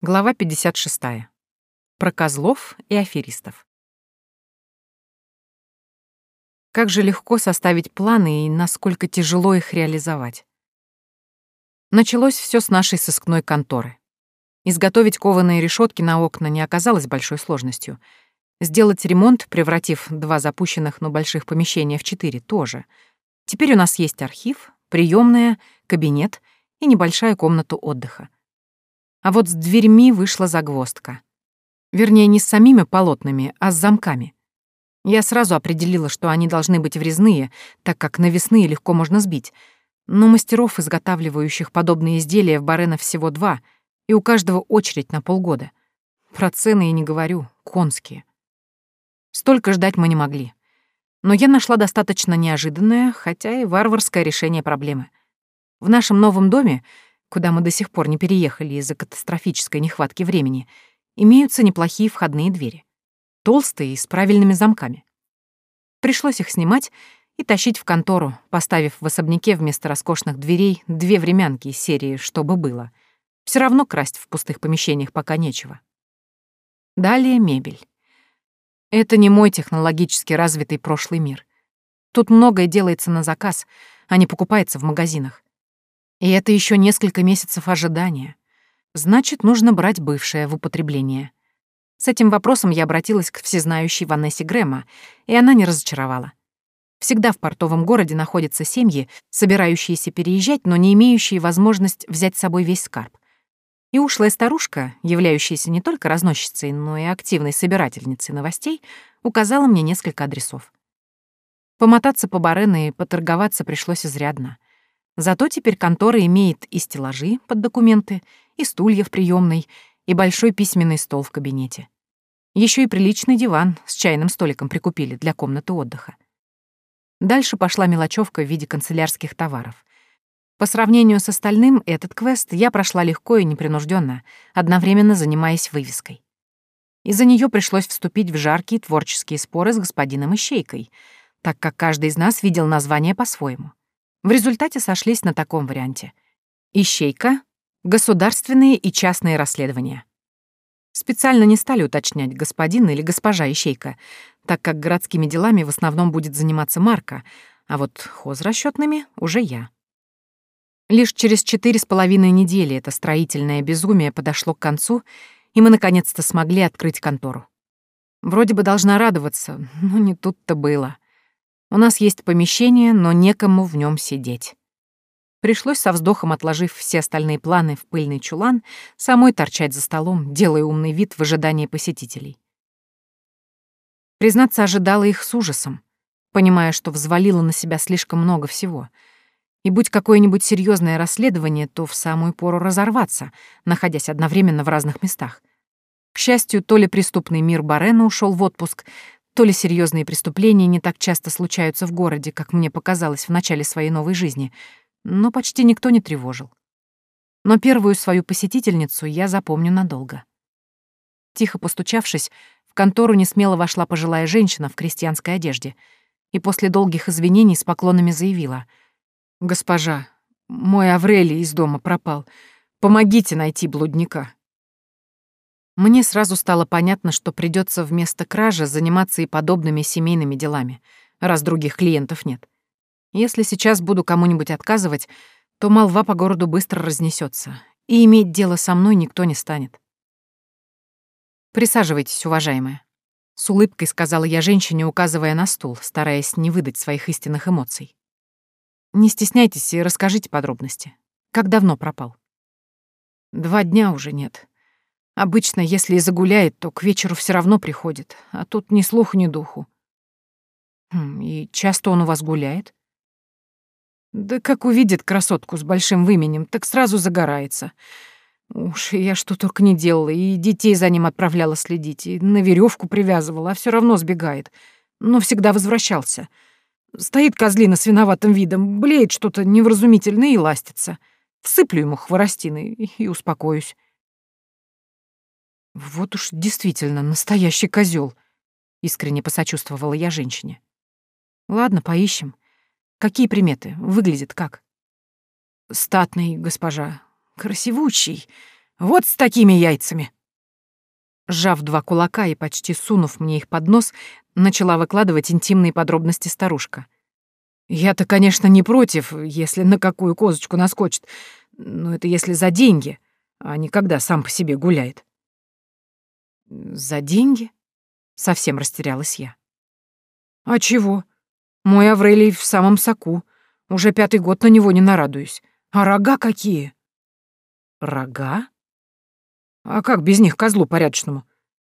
Глава 56. Про козлов и аферистов. Как же легко составить планы и насколько тяжело их реализовать. Началось все с нашей сыскной конторы. Изготовить кованые решетки на окна не оказалось большой сложностью. Сделать ремонт, превратив два запущенных, но больших помещения в четыре, тоже. Теперь у нас есть архив, приемная, кабинет и небольшая комната отдыха. А вот с дверьми вышла загвоздка. Вернее, не с самими полотнами, а с замками. Я сразу определила, что они должны быть врезные, так как навесные легко можно сбить. Но мастеров, изготавливающих подобные изделия в Барена всего два, и у каждого очередь на полгода. Про цены я не говорю, конские. Столько ждать мы не могли. Но я нашла достаточно неожиданное, хотя и варварское решение проблемы. В нашем новом доме куда мы до сих пор не переехали из-за катастрофической нехватки времени, имеются неплохие входные двери. Толстые и с правильными замками. Пришлось их снимать и тащить в контору, поставив в особняке вместо роскошных дверей две времянки из серии «Чтобы было». Все равно красть в пустых помещениях пока нечего. Далее мебель. Это не мой технологически развитый прошлый мир. Тут многое делается на заказ, а не покупается в магазинах. И это еще несколько месяцев ожидания. Значит, нужно брать бывшее в употребление. С этим вопросом я обратилась к всезнающей Ванессе Грэма, и она не разочаровала. Всегда в портовом городе находятся семьи, собирающиеся переезжать, но не имеющие возможность взять с собой весь скарб. И ушлая старушка, являющаяся не только разносчицей, но и активной собирательницей новостей, указала мне несколько адресов. Помотаться по Барену и поторговаться пришлось изрядно — Зато теперь контора имеет и стеллажи под документы, и стулья в приемной, и большой письменный стол в кабинете. Еще и приличный диван с чайным столиком прикупили для комнаты отдыха. Дальше пошла мелочевка в виде канцелярских товаров. По сравнению с остальным, этот квест я прошла легко и непринужденно, одновременно занимаясь вывеской. Из-за нее пришлось вступить в жаркие творческие споры с господином Ищейкой, так как каждый из нас видел название по-своему. В результате сошлись на таком варианте. Ищейка — государственные и частные расследования. Специально не стали уточнять, господин или госпожа Ищейка, так как городскими делами в основном будет заниматься Марка, а вот хозрасчетными уже я. Лишь через четыре с половиной недели это строительное безумие подошло к концу, и мы наконец-то смогли открыть контору. Вроде бы должна радоваться, но не тут-то было. У нас есть помещение, но некому в нем сидеть. Пришлось со вздохом, отложив все остальные планы в пыльный чулан, самой торчать за столом, делая умный вид в ожидании посетителей. Признаться, ожидала их с ужасом, понимая, что взвалила на себя слишком много всего. И будь какое-нибудь серьезное расследование, то в самую пору разорваться, находясь одновременно в разных местах. К счастью, то ли преступный мир Барена ушел в отпуск, то ли серьезные преступления не так часто случаются в городе, как мне показалось в начале своей новой жизни, но почти никто не тревожил. Но первую свою посетительницу я запомню надолго. Тихо постучавшись, в контору несмело вошла пожилая женщина в крестьянской одежде и после долгих извинений с поклонами заявила. «Госпожа, мой Аврелий из дома пропал. Помогите найти блудника». Мне сразу стало понятно, что придется вместо кражи заниматься и подобными семейными делами, раз других клиентов нет. Если сейчас буду кому-нибудь отказывать, то молва по городу быстро разнесется, и иметь дело со мной никто не станет. «Присаживайтесь, уважаемая», — с улыбкой сказала я женщине, указывая на стул, стараясь не выдать своих истинных эмоций. «Не стесняйтесь и расскажите подробности. Как давно пропал?» «Два дня уже нет», Обычно, если и загуляет, то к вечеру все равно приходит, а тут ни слуху, ни духу. Хм, и часто он у вас гуляет? Да как увидит красотку с большим выменем, так сразу загорается. Уж я что только не делала, и детей за ним отправляла следить, и на веревку привязывала, а все равно сбегает. Но всегда возвращался. Стоит козлина с виноватым видом, блеет что-то невразумительное и ластится. Всыплю ему хворостины и успокоюсь. Вот уж действительно настоящий козел, искренне посочувствовала я женщине. Ладно, поищем. Какие приметы? Выглядит как? Статный, госпожа. Красивучий. Вот с такими яйцами!» Сжав два кулака и почти сунув мне их под нос, начала выкладывать интимные подробности старушка. «Я-то, конечно, не против, если на какую козочку наскочит, но это если за деньги, а не когда сам по себе гуляет». «За деньги?» — совсем растерялась я. «А чего? Мой Аврелий в самом соку. Уже пятый год на него не нарадуюсь. А рога какие?» «Рога?» А как без них козлу порядочному?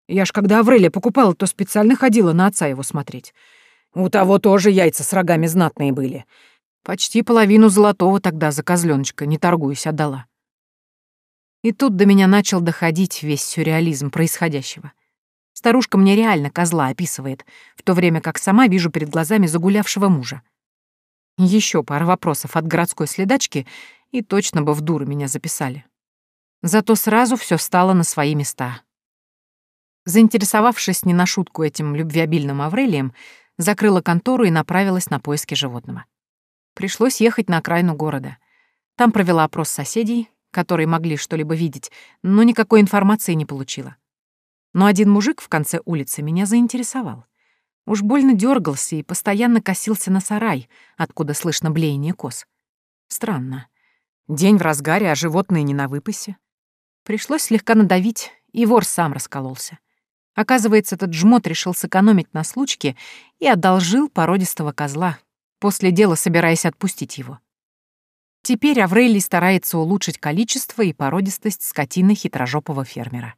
Я ж когда Аврелия покупала, то специально ходила на отца его смотреть. У того тоже яйца с рогами знатные были. Почти половину золотого тогда за козленочка, не торгуясь, отдала. И тут до меня начал доходить весь сюрреализм происходящего. Старушка мне реально козла описывает, в то время как сама вижу перед глазами загулявшего мужа. Еще пара вопросов от городской следачки, и точно бы в дуры меня записали. Зато сразу все стало на свои места. Заинтересовавшись не на шутку этим любвеобильным Аврелием, закрыла контору и направилась на поиски животного. Пришлось ехать на окраину города. Там провела опрос соседей, которые могли что-либо видеть, но никакой информации не получила. Но один мужик в конце улицы меня заинтересовал. Уж больно дергался и постоянно косился на сарай, откуда слышно блеяние коз. Странно. День в разгаре, а животные не на выпасе. Пришлось слегка надавить, и вор сам раскололся. Оказывается, этот жмот решил сэкономить на случке и одолжил породистого козла, после дела собираясь отпустить его. Теперь Аврелий старается улучшить количество и породистость скотины хитрожопого фермера.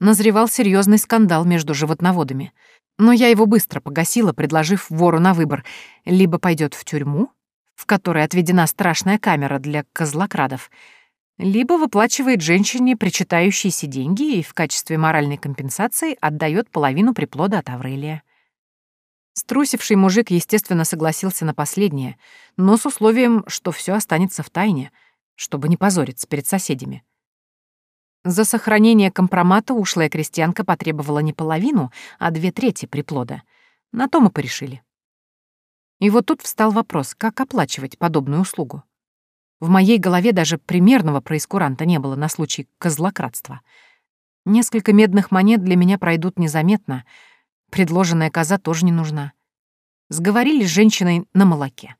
Назревал серьезный скандал между животноводами, но я его быстро погасила, предложив вору на выбор либо пойдет в тюрьму, в которой отведена страшная камера для козлокрадов, либо выплачивает женщине причитающиеся деньги и в качестве моральной компенсации отдает половину приплода от Аврелия. Струсивший мужик, естественно, согласился на последнее, но с условием, что все останется в тайне, чтобы не позориться перед соседями. За сохранение компромата ушлая крестьянка потребовала не половину, а две трети приплода. На то мы порешили. И вот тут встал вопрос, как оплачивать подобную услугу. В моей голове даже примерного проискуранта не было на случай козлократства. Несколько медных монет для меня пройдут незаметно. Предложенная коза тоже не нужна. Сговорились с женщиной на молоке.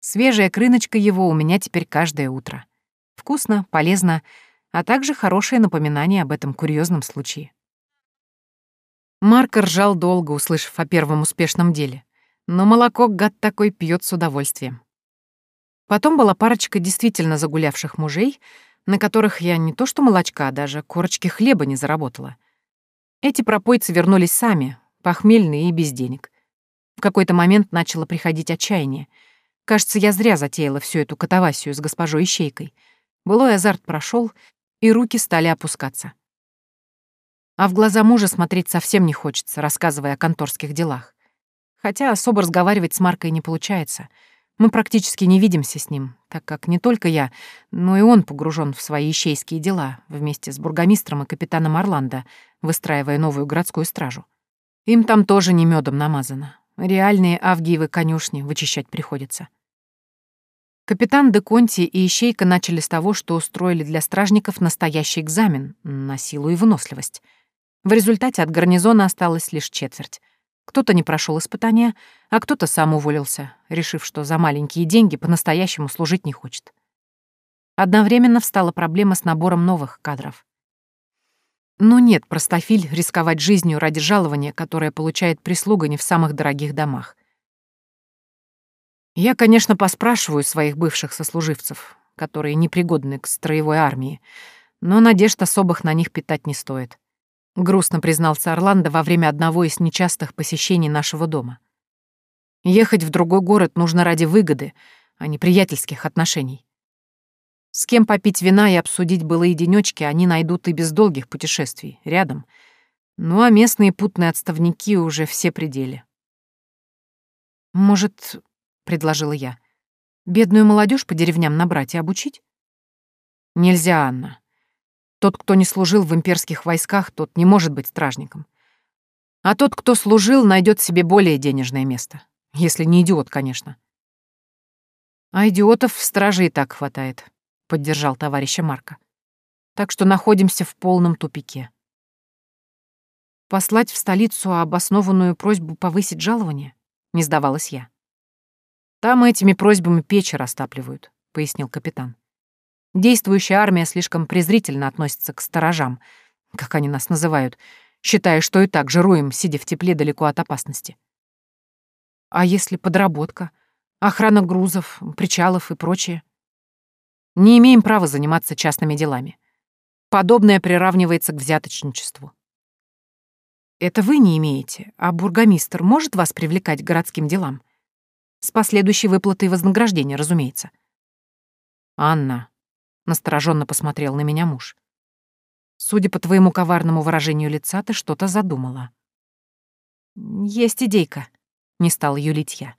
Свежая крыночка его у меня теперь каждое утро. Вкусно, полезно, а также хорошее напоминание об этом курьезном случае. Марк ржал долго, услышав о первом успешном деле. Но молоко гад такой пьет с удовольствием. Потом была парочка действительно загулявших мужей, на которых я не то что молочка, а даже корочки хлеба не заработала. Эти пропойцы вернулись сами, похмельные и без денег. В какой-то момент начало приходить отчаяние. Кажется, я зря затеяла всю эту катавасию с госпожой Ищейкой. Былой азарт прошел, и руки стали опускаться. А в глаза мужа смотреть совсем не хочется, рассказывая о конторских делах. Хотя особо разговаривать с Маркой не получается — мы практически не видимся с ним, так как не только я, но и он погружен в свои ищейские дела вместе с бургомистром и капитаном Орландо, выстраивая новую городскую стражу. Им там тоже не медом намазано. Реальные авгиевы конюшни вычищать приходится. Капитан де Конти и Ищейка начали с того, что устроили для стражников настоящий экзамен на силу и выносливость. В результате от гарнизона осталось лишь четверть — кто-то не прошел испытания, а кто-то сам уволился, решив, что за маленькие деньги по-настоящему служить не хочет. Одновременно встала проблема с набором новых кадров. Но ну нет, простофиль рисковать жизнью ради жалования, которое получает прислуга не в самых дорогих домах. Я, конечно, поспрашиваю своих бывших сослуживцев, которые непригодны к строевой армии, но надежд особых на них питать не стоит. — грустно признался Орландо во время одного из нечастых посещений нашего дома. «Ехать в другой город нужно ради выгоды, а не приятельских отношений. С кем попить вина и обсудить былые денёчки они найдут и без долгих путешествий, рядом. Ну а местные путные отставники уже все пределы. «Может, — предложила я, — бедную молодежь по деревням набрать и обучить?» «Нельзя, Анна. Тот, кто не служил в имперских войсках, тот не может быть стражником. А тот, кто служил, найдет себе более денежное место. Если не идиот, конечно. А идиотов в страже и так хватает, поддержал товарища Марка. Так что находимся в полном тупике. Послать в столицу обоснованную просьбу повысить жалование? Не сдавалась я. Там этими просьбами печи растапливают, пояснил капитан. Действующая армия слишком презрительно относится к сторожам, как они нас называют, считая, что и так жируем, сидя в тепле далеко от опасности. А если подработка, охрана грузов, причалов и прочее? Не имеем права заниматься частными делами. Подобное приравнивается к взяточничеству. Это вы не имеете, а бургомистр может вас привлекать к городским делам? С последующей выплатой вознаграждения, разумеется. Анна, настороженно посмотрел на меня муж. Судя по твоему коварному выражению лица, ты что-то задумала. Есть идейка, не стал юлить я.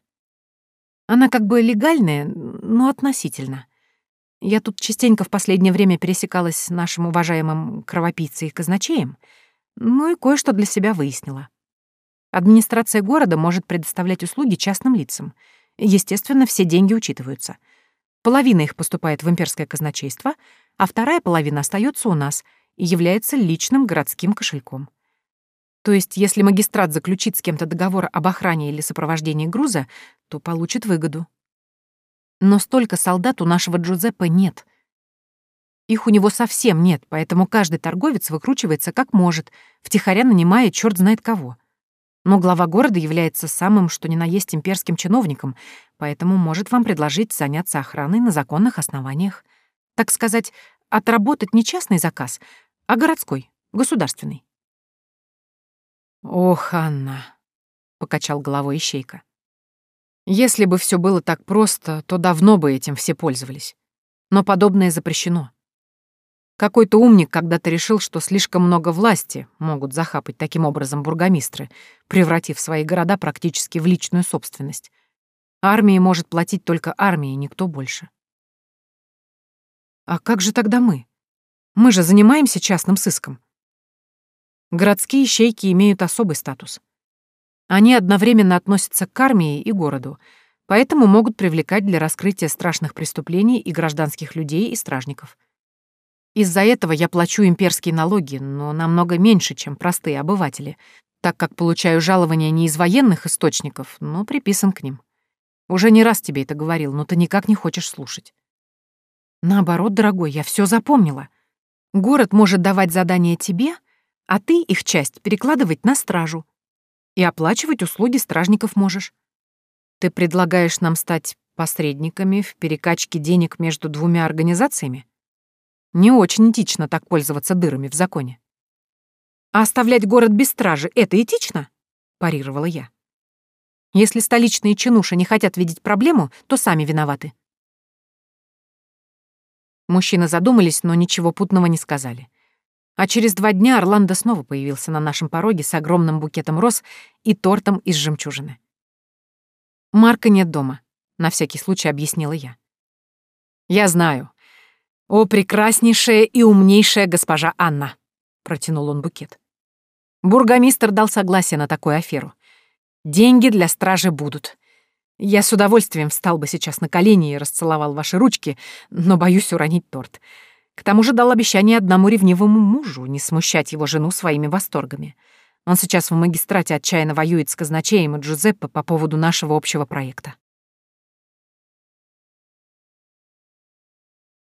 Она как бы легальная, но относительно. Я тут частенько в последнее время пересекалась с нашим уважаемым кровопийцей и казначеем, ну и кое-что для себя выяснила. Администрация города может предоставлять услуги частным лицам. Естественно, все деньги учитываются. Половина их поступает в имперское казначейство, а вторая половина остается у нас и является личным городским кошельком. То есть, если магистрат заключит с кем-то договор об охране или сопровождении груза, то получит выгоду. Но столько солдат у нашего Джузеппе нет. Их у него совсем нет, поэтому каждый торговец выкручивается как может, втихаря нанимая черт знает кого. Но глава города является самым, что ни на есть имперским чиновником, поэтому может вам предложить заняться охраной на законных основаниях. Так сказать, отработать не частный заказ, а городской, государственный. «Ох, Анна», — покачал головой Ищейка. «Если бы все было так просто, то давно бы этим все пользовались. Но подобное запрещено. Какой-то умник когда-то решил, что слишком много власти могут захапать таким образом бургомистры, превратив свои города практически в личную собственность. Армии может платить только армии, никто больше. А как же тогда мы? Мы же занимаемся частным сыском. Городские ищейки имеют особый статус. Они одновременно относятся к армии и городу, поэтому могут привлекать для раскрытия страшных преступлений и гражданских людей и стражников. Из-за этого я плачу имперские налоги, но намного меньше, чем простые обыватели, так как получаю жалования не из военных источников, но приписан к ним. Уже не раз тебе это говорил, но ты никак не хочешь слушать. Наоборот, дорогой, я все запомнила. Город может давать задания тебе, а ты их часть перекладывать на стражу. И оплачивать услуги стражников можешь. Ты предлагаешь нам стать посредниками в перекачке денег между двумя организациями? Не очень этично так пользоваться дырами в законе. А оставлять город без стражи — это этично? Парировала я. Если столичные чинуши не хотят видеть проблему, то сами виноваты. Мужчины задумались, но ничего путного не сказали. А через два дня Орландо снова появился на нашем пороге с огромным букетом роз и тортом из жемчужины. «Марка нет дома», — на всякий случай объяснила я. «Я знаю. О, прекраснейшая и умнейшая госпожа Анна!» — протянул он букет. Бургомистр дал согласие на такую аферу. «Деньги для стражи будут. Я с удовольствием встал бы сейчас на колени и расцеловал ваши ручки, но боюсь уронить торт. К тому же дал обещание одному ревнивому мужу не смущать его жену своими восторгами. Он сейчас в магистрате отчаянно воюет с казначеем и Джузеппе по поводу нашего общего проекта.